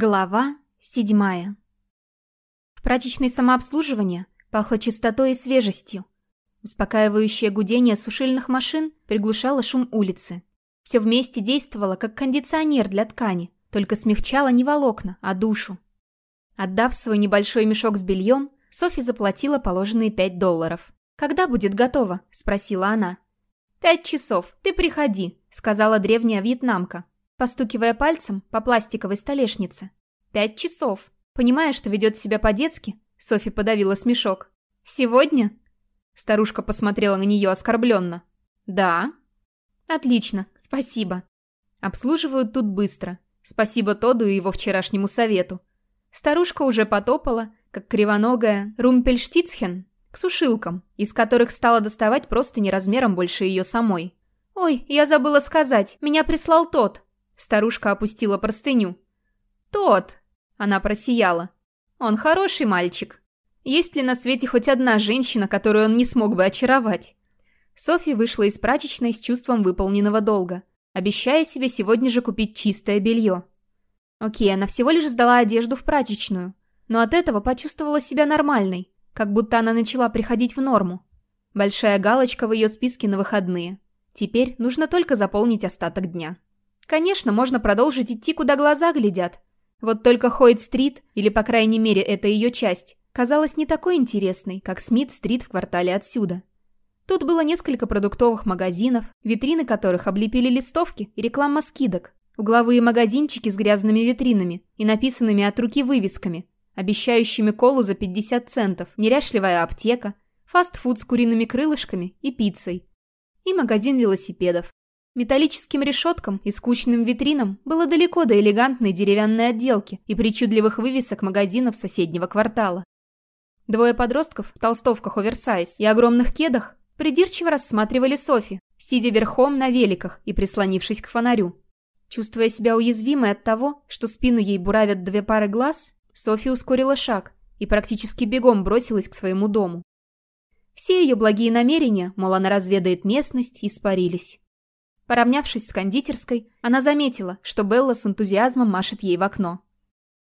Глава седьмая. В прачечной самообслуживания пахло чистотой и свежестью. Успокаивающее гудение сушильных машин приглушало шум улицы. Все вместе действовало, как кондиционер для ткани, только смягчало не волокна, а душу. Отдав свой небольшой мешок с бельем, Софи заплатила положенные пять долларов. «Когда будет готово?» – спросила она. «Пять часов, ты приходи», – сказала древняя вьетнамка, постукивая пальцем по пластиковой столешнице. «Пять часов. Понимая, что ведет себя по-детски, Софи подавила смешок. «Сегодня?» Старушка посмотрела на нее оскорбленно. «Да». «Отлично, спасибо». Обслуживают тут быстро. Спасибо Тоду и его вчерашнему совету. Старушка уже потопала, как кривоногая Румпельштицхен, к сушилкам, из которых стала доставать просто не размером больше ее самой. «Ой, я забыла сказать, меня прислал тот», Старушка опустила простыню. «Тот!» Она просияла. «Он хороший мальчик. Есть ли на свете хоть одна женщина, которую он не смог бы очаровать?» Софья вышла из прачечной с чувством выполненного долга, обещая себе сегодня же купить чистое белье. Окей, она всего лишь сдала одежду в прачечную, но от этого почувствовала себя нормальной, как будто она начала приходить в норму. Большая галочка в ее списке на выходные. Теперь нужно только заполнить остаток дня. Конечно, можно продолжить идти, куда глаза глядят. Вот только Хойд-стрит, или по крайней мере это ее часть, казалась не такой интересной, как Смит-стрит в квартале отсюда. Тут было несколько продуктовых магазинов, витрины которых облепили листовки и реклама скидок, угловые магазинчики с грязными витринами и написанными от руки вывесками, обещающими колу за 50 центов, неряшливая аптека, фастфуд с куриными крылышками и пиццей, и магазин велосипедов. Металлическим решеткам и скучным витринам было далеко до элегантной деревянной отделки и причудливых вывесок магазинов соседнего квартала. Двое подростков в толстовках оверсайз и огромных кедах придирчиво рассматривали Софи, сидя верхом на великах и прислонившись к фонарю. Чувствуя себя уязвимой от того, что спину ей буравят две пары глаз, Софи ускорила шаг и практически бегом бросилась к своему дому. Все ее благие намерения, мол, она разведает местность, испарились. Поравнявшись с кондитерской, она заметила, что Белла с энтузиазмом машет ей в окно.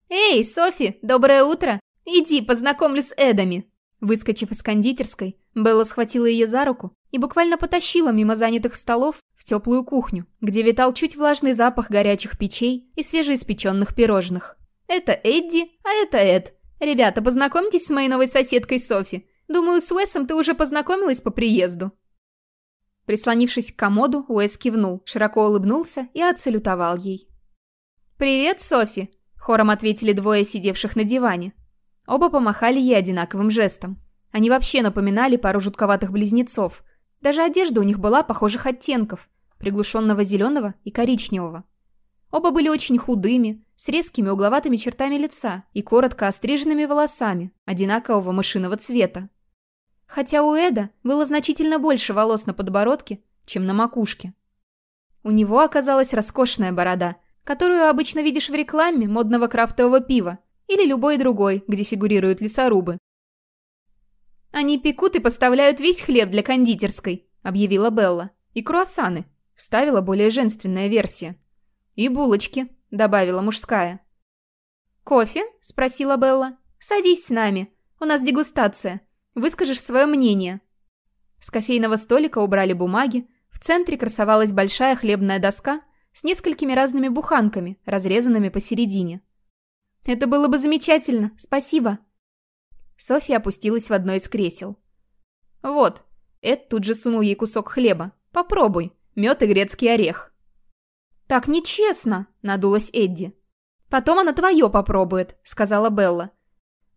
«Эй, Софи, доброе утро! Иди, познакомлю с Эдами!» Выскочив из кондитерской, Белла схватила ее за руку и буквально потащила мимо занятых столов в теплую кухню, где витал чуть влажный запах горячих печей и свежеиспеченных пирожных. «Это Эдди, а это Эд. Ребята, познакомьтесь с моей новой соседкой Софи. Думаю, с Уэсом ты уже познакомилась по приезду». Прислонившись к комоду, Уэс кивнул, широко улыбнулся и отсалютовал ей. «Привет, Софи!» – хором ответили двое сидевших на диване. Оба помахали ей одинаковым жестом. Они вообще напоминали пару жутковатых близнецов. Даже одежда у них была похожих оттенков – приглушенного зеленого и коричневого. Оба были очень худыми, с резкими угловатыми чертами лица и коротко остриженными волосами одинакового мышиного цвета хотя у Эда было значительно больше волос на подбородке, чем на макушке. У него оказалась роскошная борода, которую обычно видишь в рекламе модного крафтового пива или любой другой, где фигурируют лесорубы. «Они пекут и поставляют весь хлеб для кондитерской», — объявила Белла. «И круассаны», — вставила более женственная версия. «И булочки», — добавила мужская. «Кофе?» — спросила Белла. «Садись с нами. У нас дегустация. Выскажешь свое мнение». С кофейного столика убрали бумаги, в центре красовалась большая хлебная доска с несколькими разными буханками, разрезанными посередине. «Это было бы замечательно, спасибо!» Софья опустилась в одно из кресел. «Вот», Эд тут же сунул ей кусок хлеба. «Попробуй, мед и грецкий орех». «Так нечестно!» – надулась Эдди. «Потом она твое попробует», – сказала Белла.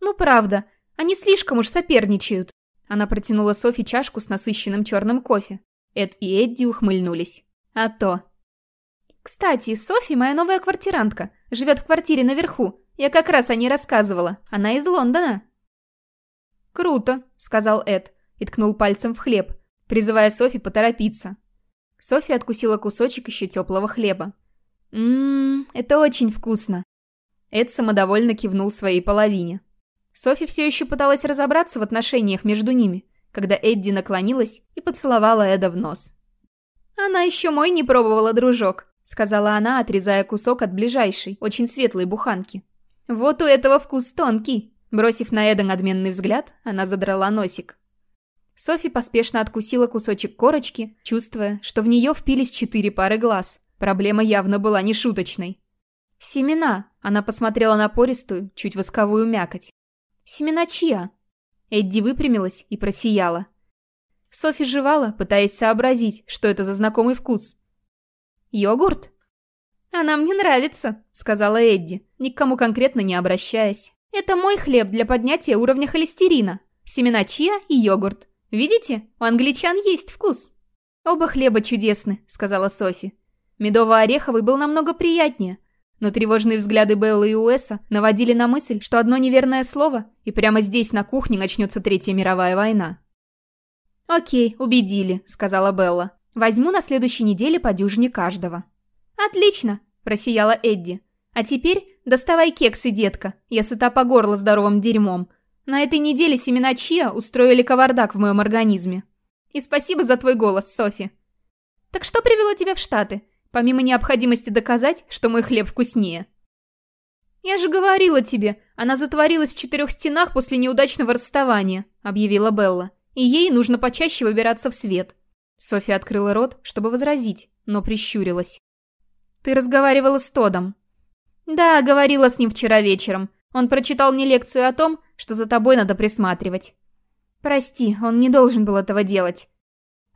«Ну правда, они слишком уж соперничают. Она протянула Софи чашку с насыщенным черным кофе. Эд и Эдди ухмыльнулись. А то. «Кстати, Софи моя новая квартирантка. Живет в квартире наверху. Я как раз о ней рассказывала. Она из Лондона». «Круто», — сказал Эд и ткнул пальцем в хлеб, призывая Софи поторопиться. Софи откусила кусочек еще теплого хлеба. «Ммм, это очень вкусно». Эд самодовольно кивнул своей половине. Софи все еще пыталась разобраться в отношениях между ними, когда Эдди наклонилась и поцеловала Эда в нос. «Она еще мой не пробовала, дружок», — сказала она, отрезая кусок от ближайшей, очень светлой буханки. «Вот у этого вкус тонкий!» Бросив на Эда надменный взгляд, она задрала носик. Софи поспешно откусила кусочек корочки, чувствуя, что в нее впились четыре пары глаз. Проблема явно была не шуточной. «Семена!» – она посмотрела на пористую, чуть восковую мякоть. «Семена чья?» Эдди выпрямилась и просияла. Софи жевала, пытаясь сообразить, что это за знакомый вкус. «Йогурт?» «Она мне нравится», — сказала Эдди, ни к кому конкретно не обращаясь. «Это мой хлеб для поднятия уровня холестерина. Семена чиа и йогурт. Видите, у англичан есть вкус». «Оба хлеба чудесны», — сказала Софи. Медово-ореховый был намного приятнее, но тревожные взгляды Беллы и Уэса наводили на мысль, что одно неверное слово, и прямо здесь, на кухне, начнется Третья мировая война. «Окей, убедили», — сказала Белла. «Возьму на следующей неделе по дюжине каждого». «Отлично!» – просияла Эдди. «А теперь доставай кексы, детка. Я сыта по горло здоровым дерьмом. На этой неделе семена чиа устроили кавардак в моем организме. И спасибо за твой голос, Софи. Так что привело тебя в Штаты, помимо необходимости доказать, что мой хлеб вкуснее?» «Я же говорила тебе, она затворилась в четырех стенах после неудачного расставания», — объявила Белла. «И ей нужно почаще выбираться в свет». София открыла рот, чтобы возразить, но прищурилась. «Ты разговаривала с Тодом?» «Да, говорила с ним вчера вечером. Он прочитал мне лекцию о том, что за тобой надо присматривать». «Прости, он не должен был этого делать».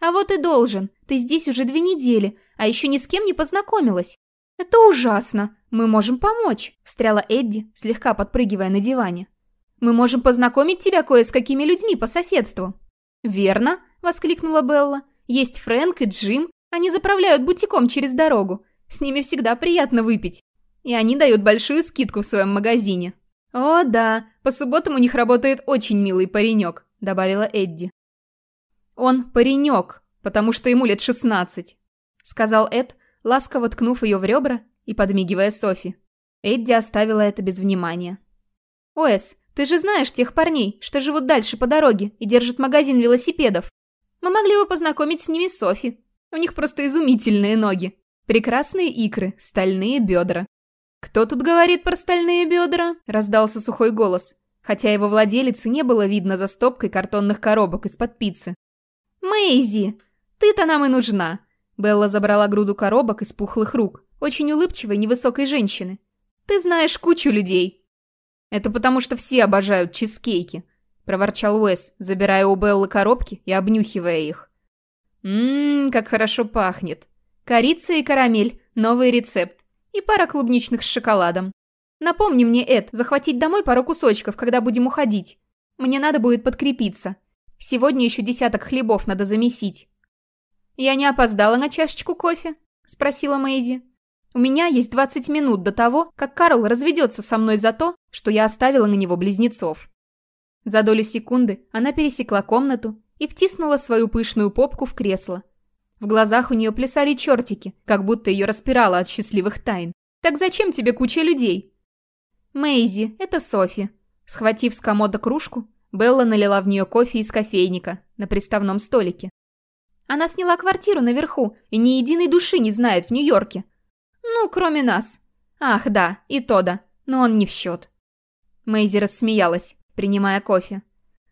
«А вот и должен. Ты здесь уже две недели, а еще ни с кем не познакомилась». «Это ужасно. Мы можем помочь», — встряла Эдди, слегка подпрыгивая на диване. «Мы можем познакомить тебя кое с какими людьми по соседству». «Верно», — воскликнула Белла. «Есть Фрэнк и Джим. Они заправляют бутиком через дорогу. С ними всегда приятно выпить. И они дают большую скидку в своем магазине. «О, да, по субботам у них работает очень милый паренек», — добавила Эдди. «Он паренек, потому что ему лет шестнадцать», — сказал Эд, ласково ткнув ее в ребра и подмигивая Софи. Эдди оставила это без внимания. «Оэс, ты же знаешь тех парней, что живут дальше по дороге и держат магазин велосипедов. Мы могли бы познакомить с ними Софи. У них просто изумительные ноги. Прекрасные икры, стальные бедра. «Кто тут говорит про стальные бедра?» – раздался сухой голос, хотя его владелицы не было видно за стопкой картонных коробок из-под пиццы. «Мэйзи, ты-то нам и нужна!» Белла забрала груду коробок из пухлых рук, очень улыбчивой невысокой женщины. «Ты знаешь кучу людей!» «Это потому, что все обожают чизкейки», – проворчал Уэс, забирая у Беллы коробки и обнюхивая их. «Ммм, как хорошо пахнет!» Корица и карамель, новый рецепт. И пара клубничных с шоколадом. Напомни мне, Эд, захватить домой пару кусочков, когда будем уходить. Мне надо будет подкрепиться. Сегодня еще десяток хлебов надо замесить. «Я не опоздала на чашечку кофе?» – спросила Мэйзи. «У меня есть 20 минут до того, как Карл разведется со мной за то, что я оставила на него близнецов». За долю секунды она пересекла комнату и втиснула свою пышную попку в кресло, в глазах у нее плясали чертики, как будто ее распирало от счастливых тайн. «Так зачем тебе куча людей?» «Мэйзи, это Софи». Схватив с комода кружку, Белла налила в нее кофе из кофейника на приставном столике. Она сняла квартиру наверху и ни единой души не знает в Нью-Йорке. Ну, кроме нас. Ах, да, и Тода, но он не в счет. Мэйзи рассмеялась, принимая кофе.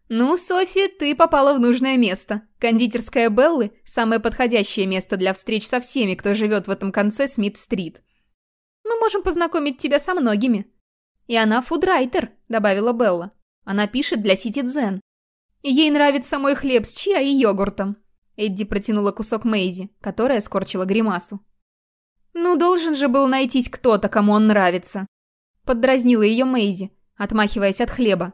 «Ну, Софи, ты попала в нужное место. Кондитерская Беллы – самое подходящее место для встреч со всеми, кто живет в этом конце Смит-стрит. Мы можем познакомить тебя со многими». «И она фудрайтер», – добавила Белла. «Она пишет для Сити Ей нравится мой хлеб с чиа и йогуртом». Эдди протянула кусок Мэйзи, которая скорчила гримасу. «Ну, должен же был найтись кто-то, кому он нравится». Поддразнила ее Мэйзи, отмахиваясь от хлеба,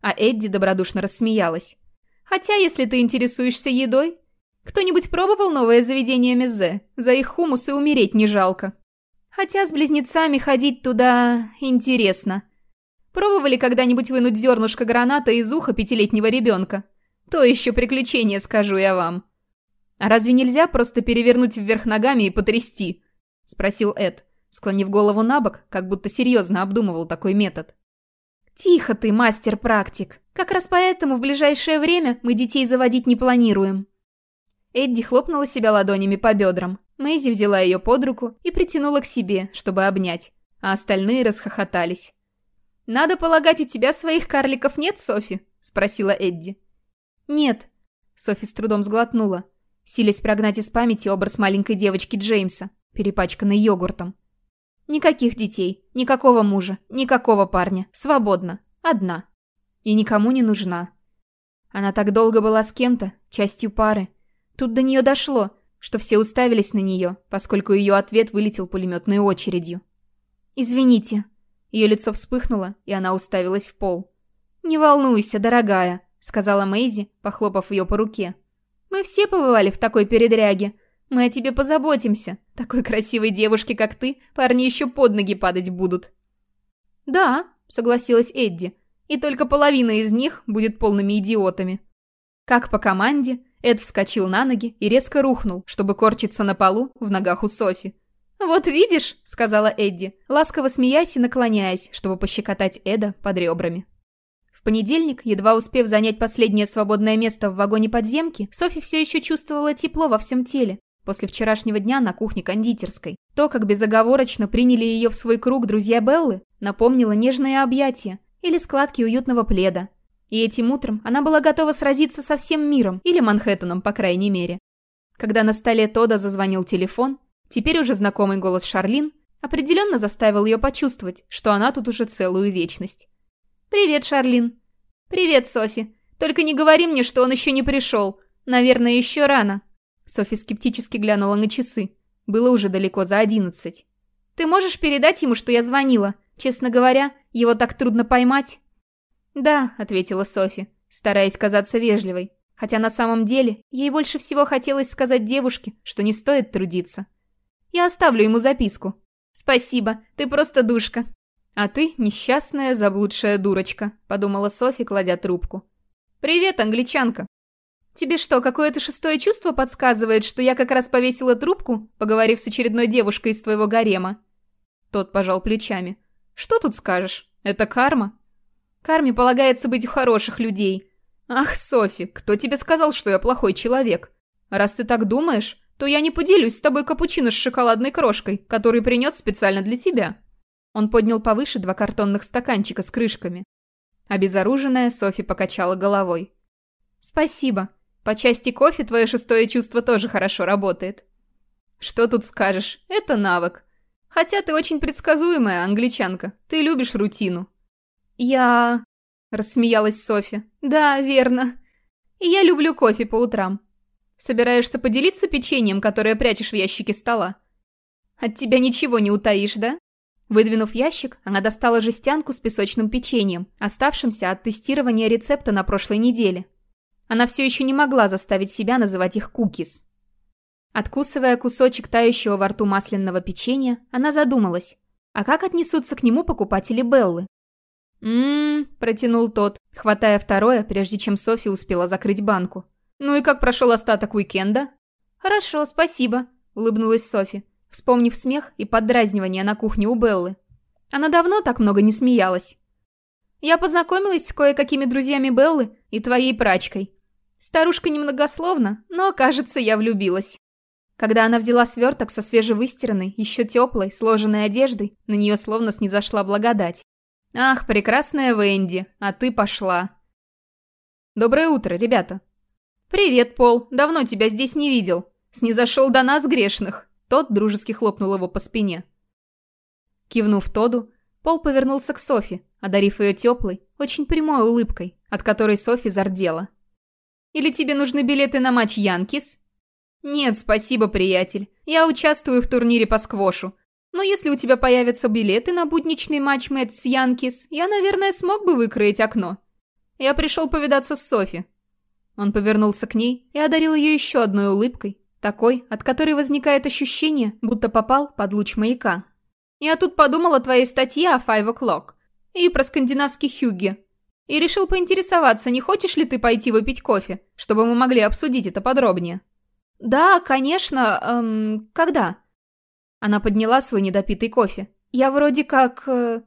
а Эдди добродушно рассмеялась. «Хотя, если ты интересуешься едой, кто-нибудь пробовал новое заведение Мезе? За их хумус и умереть не жалко. Хотя с близнецами ходить туда интересно. Пробовали когда-нибудь вынуть зернышко граната из уха пятилетнего ребенка? То еще приключение, скажу я вам. А разве нельзя просто перевернуть вверх ногами и потрясти? Спросил Эд, склонив голову на бок, как будто серьезно обдумывал такой метод. «Тихо ты, мастер-практик. Как раз поэтому в ближайшее время мы детей заводить не планируем». Эдди хлопнула себя ладонями по бедрам. Мэйзи взяла ее под руку и притянула к себе, чтобы обнять, а остальные расхохотались. «Надо полагать, у тебя своих карликов нет, Софи?» – спросила Эдди. «Нет», – Софи с трудом сглотнула, силясь прогнать из памяти образ маленькой девочки Джеймса, перепачканной йогуртом. «Никаких детей, никакого мужа, никакого парня, свободно, одна. И никому не нужна. Она так долго была с кем-то, частью пары. Тут до нее дошло, что все уставились на нее, поскольку ее ответ вылетел пулеметной очередью. «Извините». Ее лицо вспыхнуло, и она уставилась в пол. «Не волнуйся, дорогая», — сказала Мэйзи, похлопав ее по руке. «Мы все побывали в такой передряге. Мы о тебе позаботимся. Такой красивой девушке, как ты, парни еще под ноги падать будут». «Да», — согласилась Эдди, — «и только половина из них будет полными идиотами». Как по команде, Эд вскочил на ноги и резко рухнул, чтобы корчиться на полу в ногах у Софи. «Вот видишь», — сказала Эдди, ласково смеясь и наклоняясь, чтобы пощекотать Эда под ребрами. Понедельник, едва успев занять последнее свободное место в вагоне подземки, Софи все еще чувствовала тепло во всем теле. После вчерашнего дня на кухне кондитерской. То, как безоговорочно приняли ее в свой круг друзья Беллы, напомнило нежное объятие или складки уютного пледа, и этим утром она была готова сразиться со всем миром, или Манхэттеном, по крайней мере. Когда на столе Тода зазвонил телефон, теперь уже знакомый голос Шарлин определенно заставил ее почувствовать, что она тут уже целую вечность. «Привет, Шарлин». «Привет, Софи. Только не говори мне, что он еще не пришел. Наверное, еще рано». Софи скептически глянула на часы. Было уже далеко за одиннадцать. «Ты можешь передать ему, что я звонила? Честно говоря, его так трудно поймать». «Да», — ответила Софи, стараясь казаться вежливой, хотя на самом деле ей больше всего хотелось сказать девушке, что не стоит трудиться. «Я оставлю ему записку». «Спасибо, ты просто душка». «А ты несчастная заблудшая дурочка», — подумала Софи, кладя трубку. «Привет, англичанка». «Тебе что, какое-то шестое чувство подсказывает, что я как раз повесила трубку, поговорив с очередной девушкой из твоего гарема?» Тот пожал плечами. «Что тут скажешь? Это карма?» Карме полагается быть у хороших людей. Ах, Софи, кто тебе сказал, что я плохой человек? Раз ты так думаешь, то я не поделюсь с тобой капучино с шоколадной крошкой, который принес специально для тебя». Он поднял повыше два картонных стаканчика с крышками. Обезоруженная, Софи покачала головой. «Спасибо. По части кофе твое шестое чувство тоже хорошо работает». «Что тут скажешь? Это навык. Хотя ты очень предсказуемая, англичанка. Ты любишь рутину. «Я...» — рассмеялась Софи. «Да, верно. И я люблю кофе по утрам. Собираешься поделиться печеньем, которое прячешь в ящике стола? От тебя ничего не утаишь, да?» Выдвинув ящик, она достала жестянку с песочным печеньем, оставшимся от тестирования рецепта на прошлой неделе. Она все еще не могла заставить себя называть их кукис. Откусывая кусочек тающего во рту масляного печенья, она задумалась, а как отнесутся к нему покупатели Беллы? «М-м-м», протянул тот, хватая второе, прежде чем Софи успела закрыть банку. «Ну и как прошел остаток уикенда?» «Хорошо, спасибо», — улыбнулась Софи, вспомнив смех и поддразнивание на кухне у Беллы. Она давно так много не смеялась. «Я познакомилась с кое-какими друзьями Беллы и твоей прачкой. Старушка немногословна, но, кажется, я влюбилась». Когда она взяла сверток со свежевыстиранной, еще теплой, сложенной одеждой, на нее словно снизошла благодать. «Ах, прекрасная Венди, а ты пошла». «Доброе утро, ребята». «Привет, Пол, давно тебя здесь не видел. Снизошел до нас грешных». Тот дружески хлопнул его по спине. Кивнув Тоду, Пол повернулся к Софи, одарив ее теплой, очень прямой улыбкой, от которой Софи зардела. «Или тебе нужны билеты на матч Янкис?» «Нет, спасибо, приятель. Я участвую в турнире по сквошу. Но если у тебя появятся билеты на будничный матч Мэтт с Янкис, я, наверное, смог бы выкроить окно. Я пришел повидаться с Софи». Он повернулся к ней и одарил ее еще одной улыбкой, такой, от которой возникает ощущение, будто попал под луч маяка. «Я тут подумал о твоей статье о Five O'Clock и про скандинавский Хюгге. И решил поинтересоваться, не хочешь ли ты пойти выпить кофе, чтобы мы могли обсудить это подробнее?» «Да, конечно. Эм, когда?» Она подняла свой недопитый кофе. «Я вроде как...» э...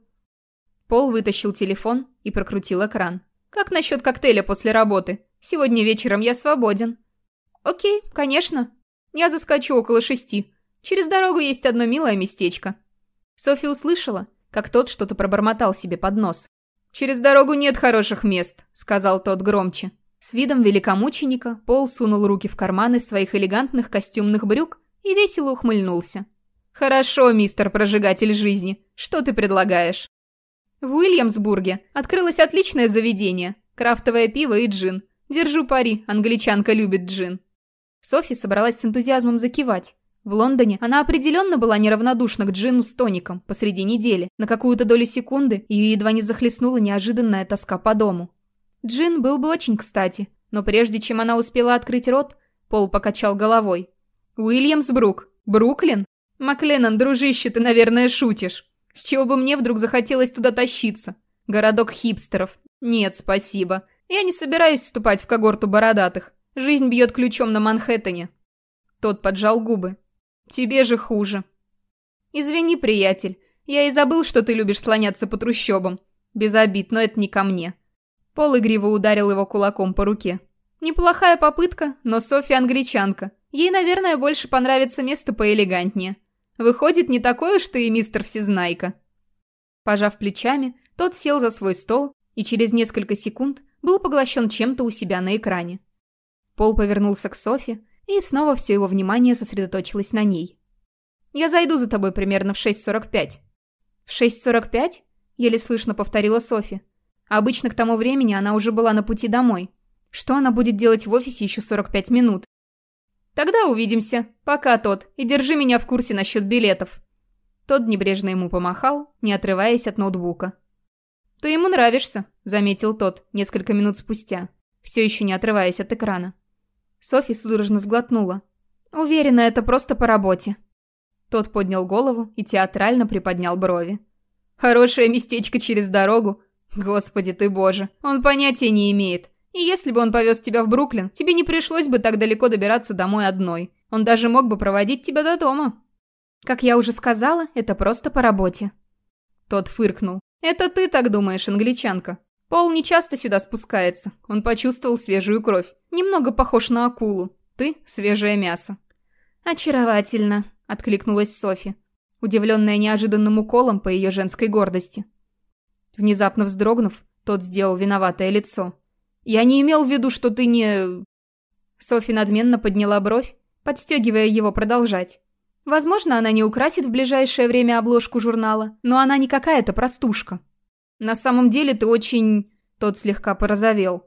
Пол вытащил телефон и прокрутил экран. «Как насчет коктейля после работы? Сегодня вечером я свободен». «Окей, конечно. Я заскочу около шести. Через дорогу есть одно милое местечко». Софи услышала, как тот что-то пробормотал себе под нос. «Через дорогу нет хороших мест», — сказал тот громче. С видом великомученика Пол сунул руки в карманы своих элегантных костюмных брюк и весело ухмыльнулся. «Хорошо, мистер прожигатель жизни. Что ты предлагаешь?» В Уильямсбурге открылось отличное заведение. Крафтовое пиво и джин. Держу пари, англичанка любит джин. Софи собралась с энтузиазмом закивать. В Лондоне она определенно была неравнодушна к джину с тоником посреди недели. На какую-то долю секунды ее едва не захлестнула неожиданная тоска по дому. Джин был бы очень кстати, но прежде чем она успела открыть рот, Пол покачал головой. «Уильямсбрук? Бруклин? Макленнон, дружище, ты, наверное, шутишь. С чего бы мне вдруг захотелось туда тащиться? Городок хипстеров. Нет, спасибо. Я не собираюсь вступать в когорту бородатых. Жизнь бьет ключом на Манхэттене». Тот поджал губы. «Тебе же хуже». «Извини, приятель. Я и забыл, что ты любишь слоняться по трущобам. Без обид, но это не ко мне. Пол игриво ударил его кулаком по руке. Неплохая попытка, но Софья англичанка. Ей, наверное, больше понравится место поэлегантнее. Выходит, не такой уж ты и мистер Всезнайка. Пожав плечами, тот сел за свой стол и через несколько секунд был поглощен чем-то у себя на экране. Пол повернулся к Софи, и снова все его внимание сосредоточилось на ней. «Я зайду за тобой примерно в 6.45». «В 6.45?» — еле слышно повторила Софи. Обычно к тому времени она уже была на пути домой. Что она будет делать в офисе еще 45 минут? Тогда увидимся. Пока, тот. И держи меня в курсе насчет билетов. Тот небрежно ему помахал, не отрываясь от ноутбука. «Ты ему нравишься», — заметил тот несколько минут спустя, все еще не отрываясь от экрана. Софи судорожно сглотнула. «Уверена, это просто по работе». Тот поднял голову и театрально приподнял брови. «Хорошее местечко через дорогу. Господи ты боже, он понятия не имеет. И если бы он повез тебя в Бруклин, тебе не пришлось бы так далеко добираться домой одной. Он даже мог бы проводить тебя до дома. Как я уже сказала, это просто по работе. Тот фыркнул. Это ты так думаешь, англичанка. Пол не часто сюда спускается. Он почувствовал свежую кровь. Немного похож на акулу. Ты – свежее мясо. Очаровательно, откликнулась Софи, удивленная неожиданным уколом по ее женской гордости. Внезапно вздрогнув, тот сделал виноватое лицо. «Я не имел в виду, что ты не...» Софи надменно подняла бровь, подстегивая его продолжать. Возможно, она не украсит в ближайшее время обложку журнала, но она не какая-то простушка. На самом деле ты очень... Тот слегка порозовел.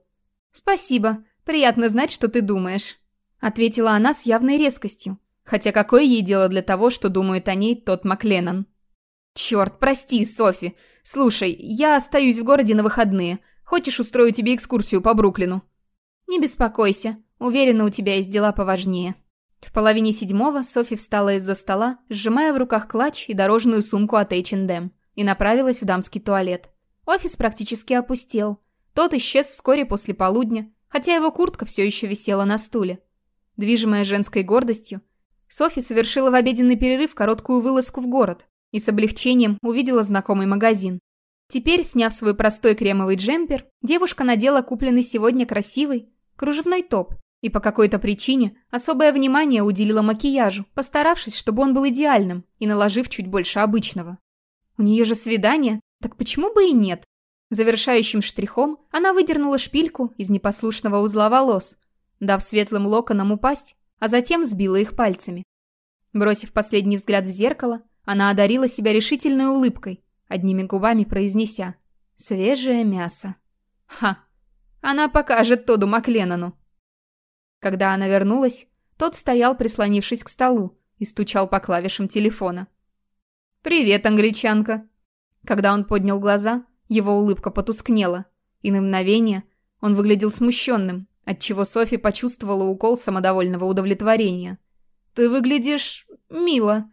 «Спасибо. Приятно знать, что ты думаешь», — ответила она с явной резкостью. Хотя какое ей дело для того, что думает о ней тот Макленнон? «Черт, прости, Софи. Слушай, я остаюсь в городе на выходные. Хочешь, устрою тебе экскурсию по Бруклину?» «Не беспокойся. Уверена, у тебя есть дела поважнее». В половине седьмого Софи встала из-за стола, сжимая в руках клатч и дорожную сумку от H&M, и направилась в дамский туалет. Офис практически опустел. Тот исчез вскоре после полудня, хотя его куртка все еще висела на стуле. Движимая женской гордостью, Софи совершила в обеденный перерыв короткую вылазку в город, и с облегчением увидела знакомый магазин. Теперь, сняв свой простой кремовый джемпер, девушка надела купленный сегодня красивый кружевной топ и по какой-то причине особое внимание уделила макияжу, постаравшись, чтобы он был идеальным и наложив чуть больше обычного. У нее же свидание, так почему бы и нет? Завершающим штрихом она выдернула шпильку из непослушного узла волос, дав светлым локонам упасть, а затем сбила их пальцами. Бросив последний взгляд в зеркало, она одарила себя решительной улыбкой, одними губами произнеся «Свежее мясо». Ха! Она покажет Тоду Макленнону. Когда она вернулась, тот стоял, прислонившись к столу, и стучал по клавишам телефона. «Привет, англичанка!» Когда он поднял глаза, его улыбка потускнела, и на мгновение он выглядел смущенным, отчего Софи почувствовала укол самодовольного удовлетворения. «Ты выглядишь... мило»,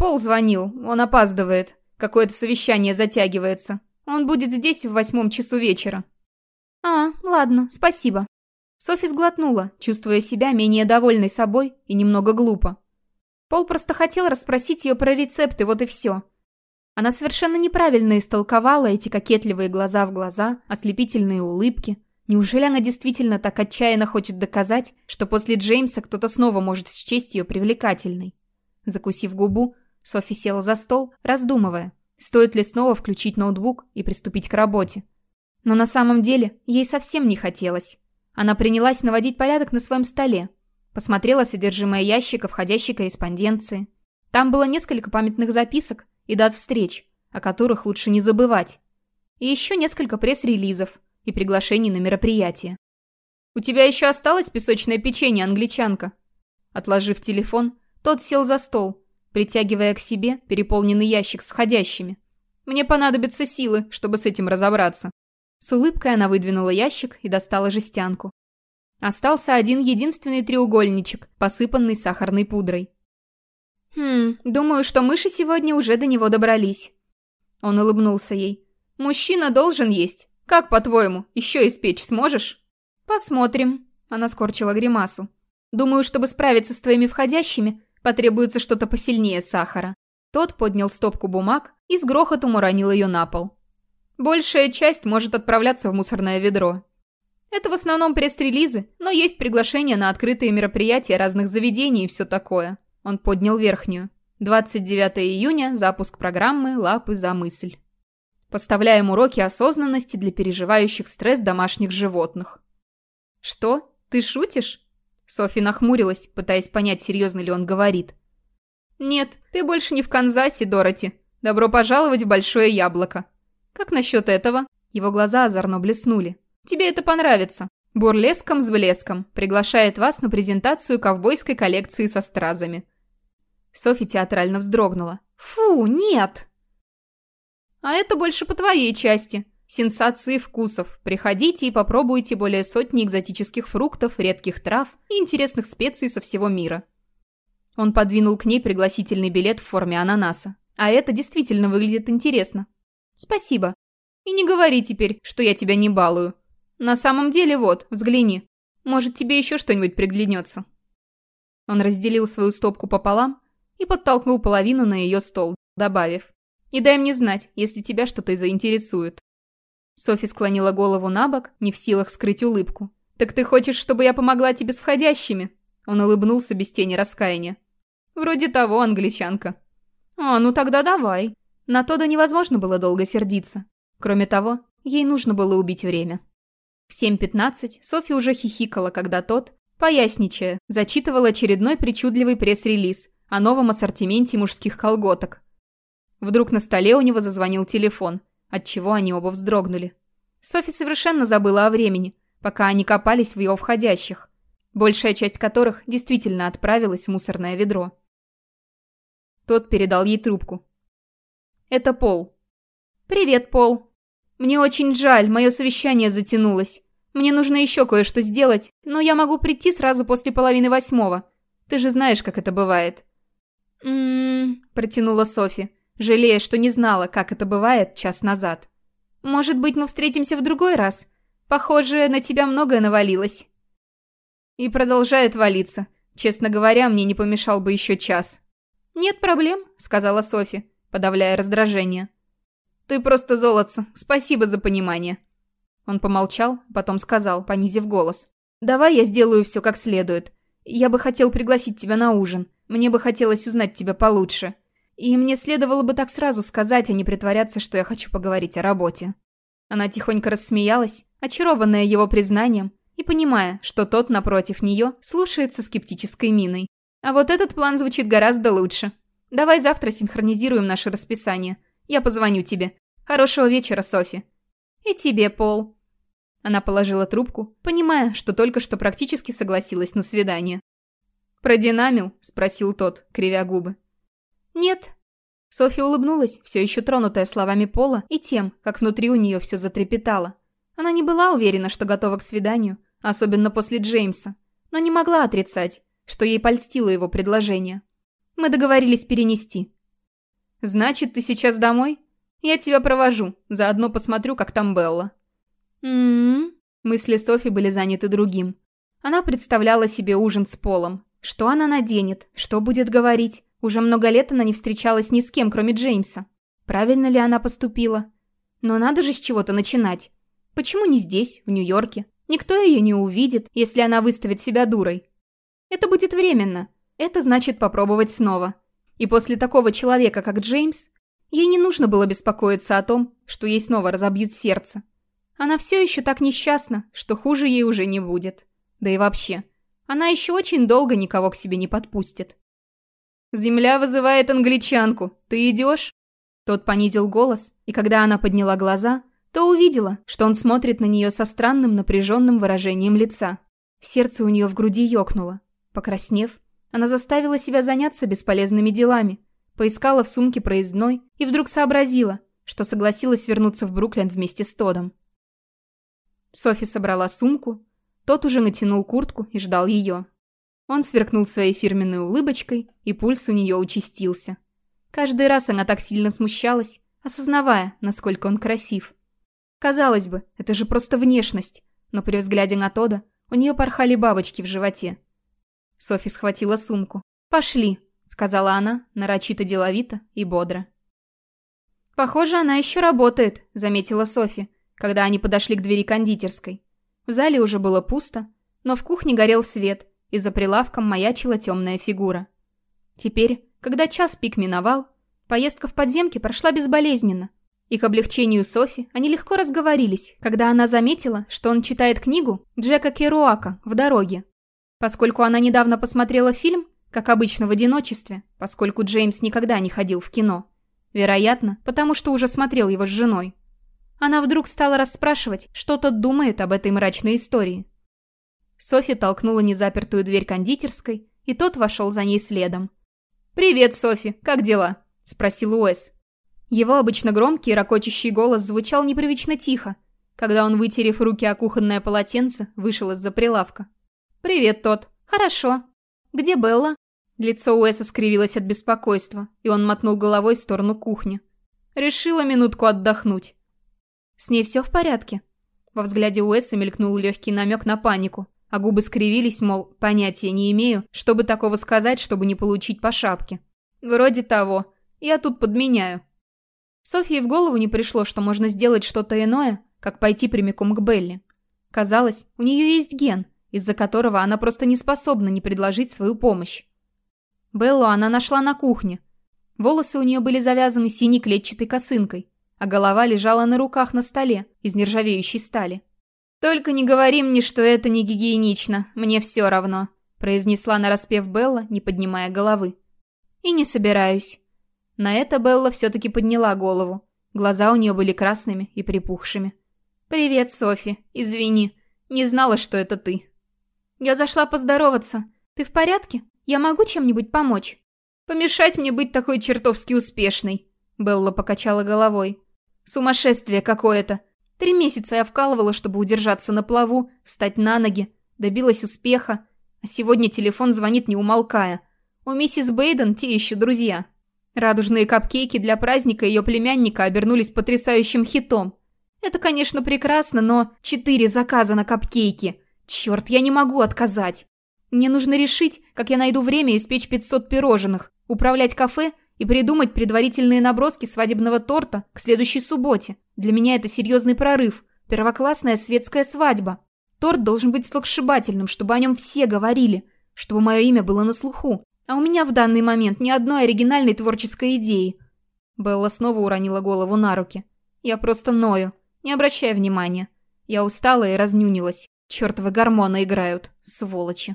Пол звонил, он опаздывает. Какое-то совещание затягивается. Он будет здесь в восьмом часу вечера. А, ладно, спасибо. Софи сглотнула, чувствуя себя менее довольной собой и немного глупо. Пол просто хотел расспросить ее про рецепты, вот и все. Она совершенно неправильно истолковала эти кокетливые глаза в глаза, ослепительные улыбки. Неужели она действительно так отчаянно хочет доказать, что после Джеймса кто-то снова может счесть ее привлекательной? Закусив губу, Софи села за стол, раздумывая, стоит ли снова включить ноутбук и приступить к работе. Но на самом деле ей совсем не хотелось. Она принялась наводить порядок на своем столе. Посмотрела содержимое ящика входящей корреспонденции. Там было несколько памятных записок и дат встреч, о которых лучше не забывать. И еще несколько пресс-релизов и приглашений на мероприятие. «У тебя еще осталось песочное печенье, англичанка?» Отложив телефон, тот сел за стол, притягивая к себе переполненный ящик с входящими. «Мне понадобятся силы, чтобы с этим разобраться». С улыбкой она выдвинула ящик и достала жестянку. Остался один единственный треугольничек, посыпанный сахарной пудрой. «Хм, думаю, что мыши сегодня уже до него добрались». Он улыбнулся ей. «Мужчина должен есть. Как, по-твоему, еще испечь сможешь?» «Посмотрим», — она скорчила гримасу. «Думаю, чтобы справиться с твоими входящими, потребуется что-то посильнее сахара». Тот поднял стопку бумаг и с грохотом уронил ее на пол. Большая часть может отправляться в мусорное ведро. Это в основном пресс-релизы, но есть приглашения на открытые мероприятия разных заведений и все такое. Он поднял верхнюю. 29 июня, запуск программы «Лапы за мысль». Поставляем уроки осознанности для переживающих стресс домашних животных. Что? Ты шутишь? Софи нахмурилась, пытаясь понять, серьезно ли он говорит. Нет, ты больше не в Канзасе, Дороти. Добро пожаловать в Большое Яблоко. «Как насчет этого?» Его глаза озорно блеснули. «Тебе это понравится. Бурлеском с блеском приглашает вас на презентацию ковбойской коллекции со стразами». Софи театрально вздрогнула. «Фу, нет!» «А это больше по твоей части. Сенсации вкусов. Приходите и попробуйте более сотни экзотических фруктов, редких трав и интересных специй со всего мира». Он подвинул к ней пригласительный билет в форме ананаса. А это действительно выглядит интересно. «Спасибо. И не говори теперь, что я тебя не балую. На самом деле вот, взгляни. Может, тебе еще что-нибудь приглянется». Он разделил свою стопку пополам и подтолкнул половину на ее стол, добавив. «И дай мне знать, если тебя что-то заинтересует». Софи склонила голову на бок, не в силах скрыть улыбку. «Так ты хочешь, чтобы я помогла тебе с входящими?» Он улыбнулся без тени раскаяния. «Вроде того, англичанка». «А, ну тогда давай». На Тода невозможно было долго сердиться. Кроме того, ей нужно было убить время. В 7.15 Софи уже хихикала, когда тот, поясничая, зачитывал очередной причудливый пресс-релиз о новом ассортименте мужских колготок. Вдруг на столе у него зазвонил телефон, отчего они оба вздрогнули. Софи совершенно забыла о времени, пока они копались в его входящих, большая часть которых действительно отправилась в мусорное ведро. Тот передал ей трубку, это Пол. «Привет, Пол. Мне очень жаль, мое совещание затянулось. Мне нужно еще кое-что сделать, но я могу прийти сразу после половины восьмого. Ты же знаешь, как это бывает». «М-м-м», протянула Софи, жалея, что не знала, как это бывает час назад. «Может быть, мы встретимся в другой раз? Похоже, на тебя многое навалилось». И продолжает валиться. Честно говоря, мне не помешал бы еще час. «Нет проблем», — сказала Софи подавляя раздражение. «Ты просто золотце. Спасибо за понимание». Он помолчал, потом сказал, понизив голос. «Давай я сделаю все как следует. Я бы хотел пригласить тебя на ужин. Мне бы хотелось узнать тебя получше. И мне следовало бы так сразу сказать, а не притворяться, что я хочу поговорить о работе». Она тихонько рассмеялась, очарованная его признанием, и понимая, что тот напротив нее слушается скептической миной. А вот этот план звучит гораздо лучше. Давай завтра синхронизируем наше расписание. Я позвоню тебе. Хорошего вечера, Софи. И тебе, Пол. Она положила трубку, понимая, что только что практически согласилась на свидание. «Продинамил?» – спросил тот, кривя губы. «Нет». Софи улыбнулась, все еще тронутая словами Пола и тем, как внутри у нее все затрепетало. Она не была уверена, что готова к свиданию, особенно после Джеймса, но не могла отрицать, что ей польстило его предложение. Мы договорились перенести. Значит, ты сейчас домой? Я тебя провожу, заодно посмотрю, как там Белла. М-м. Мысли Софи были заняты другим. Она представляла себе ужин с Полом. Что она наденет? Что будет говорить? Уже много лет она не встречалась ни с кем, кроме Джеймса. Правильно ли она поступила? Но надо же с чего-то начинать. Почему не здесь, в Нью-Йорке? Никто ее не увидит, если она выставит себя дурой. Это будет временно. Это значит попробовать снова. И после такого человека, как Джеймс, ей не нужно было беспокоиться о том, что ей снова разобьют сердце. Она все еще так несчастна, что хуже ей уже не будет. Да и вообще, она еще очень долго никого к себе не подпустит. «Земля вызывает англичанку. Ты идешь?» Тот понизил голос, и когда она подняла глаза, то увидела, что он смотрит на нее со странным напряженным выражением лица. Сердце у нее в груди ёкнуло. Покраснев, она заставила себя заняться бесполезными делами, поискала в сумке проездной и вдруг сообразила, что согласилась вернуться в Бруклин вместе с Тодом. Софи собрала сумку, тот уже натянул куртку и ждал ее. Он сверкнул своей фирменной улыбочкой, и пульс у нее участился. Каждый раз она так сильно смущалась, осознавая, насколько он красив. Казалось бы, это же просто внешность, но при взгляде на Тода у нее порхали бабочки в животе. Софи схватила сумку. «Пошли», — сказала она, нарочито деловито и бодро. «Похоже, она еще работает», — заметила Софи, когда они подошли к двери кондитерской. В зале уже было пусто, но в кухне горел свет, и за прилавком маячила темная фигура. Теперь, когда час пик миновал, поездка в подземке прошла безболезненно, и к облегчению Софи они легко разговорились, когда она заметила, что он читает книгу Джека Керуака «В дороге». Поскольку она недавно посмотрела фильм, как обычно в одиночестве, поскольку Джеймс никогда не ходил в кино. Вероятно, потому что уже смотрел его с женой. Она вдруг стала расспрашивать, что тот думает об этой мрачной истории. Софи толкнула незапертую дверь кондитерской, и тот вошел за ней следом. «Привет, Софи, как дела?» – спросил Уэс. Его обычно громкий ракочущий голос звучал непривычно тихо, когда он, вытерев руки о кухонное полотенце, вышел из-за прилавка. «Привет, тот. Хорошо. Где Белла?» Лицо Уэса скривилось от беспокойства, и он мотнул головой в сторону кухни. «Решила минутку отдохнуть. «С ней все в порядке?» Во взгляде Уэса мелькнул легкий намек на панику, а губы скривились, мол, понятия не имею, чтобы такого сказать, чтобы не получить по шапке. «Вроде того. Я тут подменяю». Софье в голову не пришло, что можно сделать что-то иное, как пойти прямиком к Белли. Казалось, у нее есть ген, из-за которого она просто не способна не предложить свою помощь. Беллу она нашла на кухне. Волосы у нее были завязаны синей клетчатой косынкой, а голова лежала на руках на столе из нержавеющей стали. «Только не говори мне, что это не гигиенично, мне все равно», произнесла нараспев Белла, не поднимая головы. «И не собираюсь». На это Белла все-таки подняла голову. Глаза у нее были красными и припухшими. «Привет, Софи. Извини. Не знала, что это ты». «Я зашла поздороваться. Ты в порядке? Я могу чем-нибудь помочь?» «Помешать мне быть такой чертовски успешной», Белла покачала головой. Сумасшествие какое-то. Три месяца я вкалывала, чтобы удержаться на плаву, встать на ноги, добилась успеха. А сегодня телефон звонит не умолкая. У миссис Бейден те еще друзья. Радужные капкейки для праздника ее племянника обернулись потрясающим хитом. Это, конечно, прекрасно, но четыре заказа на капкейки. Черт, я не могу отказать. Мне нужно решить, как я найду время испечь 500 пирожных, управлять кафе и придумать предварительные наброски свадебного торта к следующей субботе. Для меня это серьезный прорыв. Первоклассная светская свадьба. Торт должен быть сногсшибательным, чтобы о нем все говорили, чтобы мое имя было на слуху. А у меня в данный момент ни одной оригинальной творческой идеи. Белла снова уронила голову на руки. Я просто ною. Не обращай внимания. Я устала и разнюнилась. Чёртовы гормоны играют, сволочи.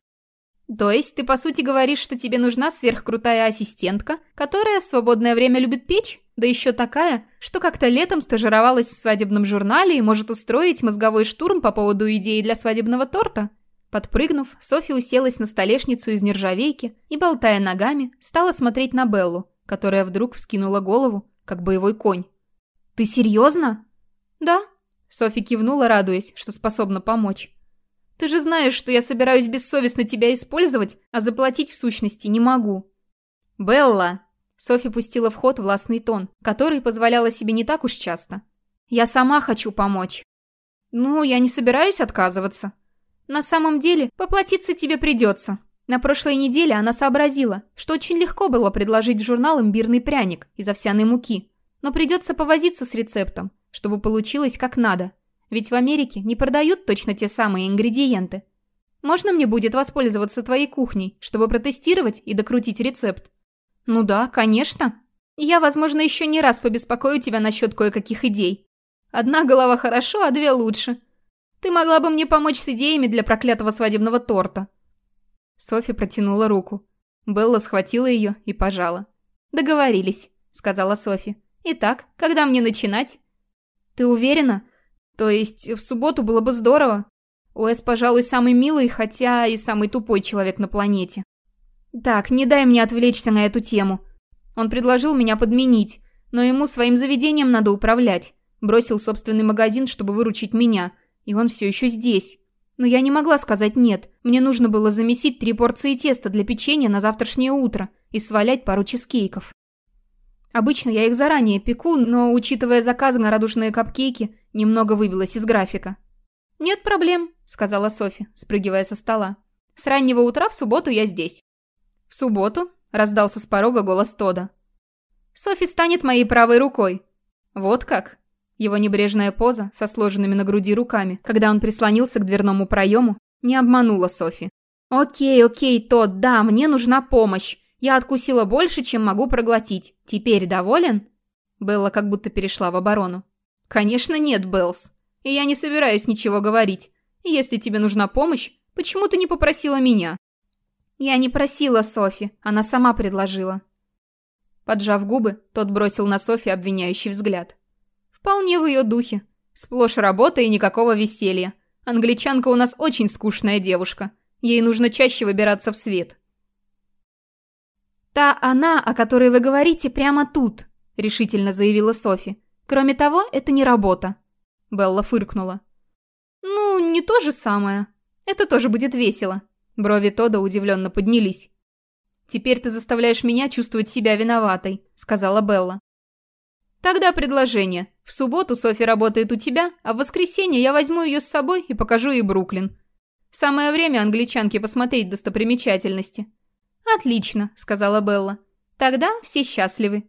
То есть ты по сути говоришь, что тебе нужна сверхкрутая ассистентка, которая в свободное время любит печь? Да еще такая, что как-то летом стажировалась в свадебном журнале и может устроить мозговой штурм по поводу идеи для свадебного торта? Подпрыгнув, Софи уселась на столешницу из нержавейки и, болтая ногами, стала смотреть на Беллу, которая вдруг вскинула голову, как боевой конь. «Ты серьезно?» «Да», — Софи кивнула, радуясь, что способна помочь. Ты же знаешь, что я собираюсь бессовестно тебя использовать, а заплатить в сущности не могу». «Белла!» Софи пустила в ход властный тон, который позволяла себе не так уж часто. «Я сама хочу помочь». «Ну, я не собираюсь отказываться. На самом деле, поплатиться тебе придется». На прошлой неделе она сообразила, что очень легко было предложить в журнал имбирный пряник из овсяной муки, но придется повозиться с рецептом, чтобы получилось как надо – ведь в Америке не продают точно те самые ингредиенты. Можно мне будет воспользоваться твоей кухней, чтобы протестировать и докрутить рецепт? «Ну да, конечно. Я, возможно, еще не раз побеспокою тебя насчет кое-каких идей. Одна голова хорошо, а две лучше. Ты могла бы мне помочь с идеями для проклятого свадебного торта». Софи протянула руку. Белла схватила ее и пожала. «Договорились», — сказала Софи. «Итак, когда мне начинать?» «Ты уверена? То есть в субботу было бы здорово. Уэс, пожалуй, самый милый, хотя и самый тупой человек на планете. Так, не дай мне отвлечься на эту тему. Он предложил меня подменить, но ему своим заведением надо управлять. Бросил собственный магазин, чтобы выручить меня, и он все еще здесь. Но я не могла сказать «нет». Мне нужно было замесить три порции теста для печенья на завтрашнее утро и свалять пару чизкейков. Обычно я их заранее пеку, но, учитывая заказ на радужные капкейки, немного выбилась из графика. «Нет проблем», — сказала Софи, спрыгивая со стола. «С раннего утра в субботу я здесь». «В субботу?» — раздался с порога голос Тода. «Софи станет моей правой рукой». «Вот как?» Его небрежная поза со сложенными на груди руками, когда он прислонился к дверному проему, не обманула Софи. «Окей, окей, Тод, да, мне нужна помощь. Я откусила больше, чем могу проглотить. Теперь доволен?» Белла как будто перешла в оборону. «Конечно нет, Беллс. И я не собираюсь ничего говорить. Если тебе нужна помощь, почему ты не попросила меня?» «Я не просила Софи, она сама предложила». Поджав губы, тот бросил на Софи обвиняющий взгляд. Вполне в ее духе. Сплошь работа и никакого веселья. Англичанка у нас очень скучная девушка. Ей нужно чаще выбираться в свет. «Та она, о которой вы говорите, прямо тут», — решительно заявила Софи. «Кроме того, это не работа». Белла фыркнула. «Ну, не то же самое. Это тоже будет весело». Брови Тода удивленно поднялись. «Теперь ты заставляешь меня чувствовать себя виноватой», — сказала Белла. Тогда предложение. В субботу Софи работает у тебя, а в воскресенье я возьму ее с собой и покажу ей Бруклин. Самое время англичанке посмотреть достопримечательности. Отлично, сказала Белла. Тогда все счастливы.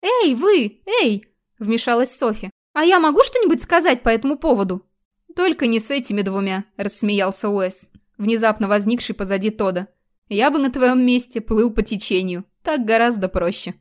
Эй, вы, эй, вмешалась Софи. А я могу что-нибудь сказать по этому поводу? Только не с этими двумя, рассмеялся Уэс, внезапно возникший позади Тода. Я бы на твоем месте плыл по течению. Так гораздо проще.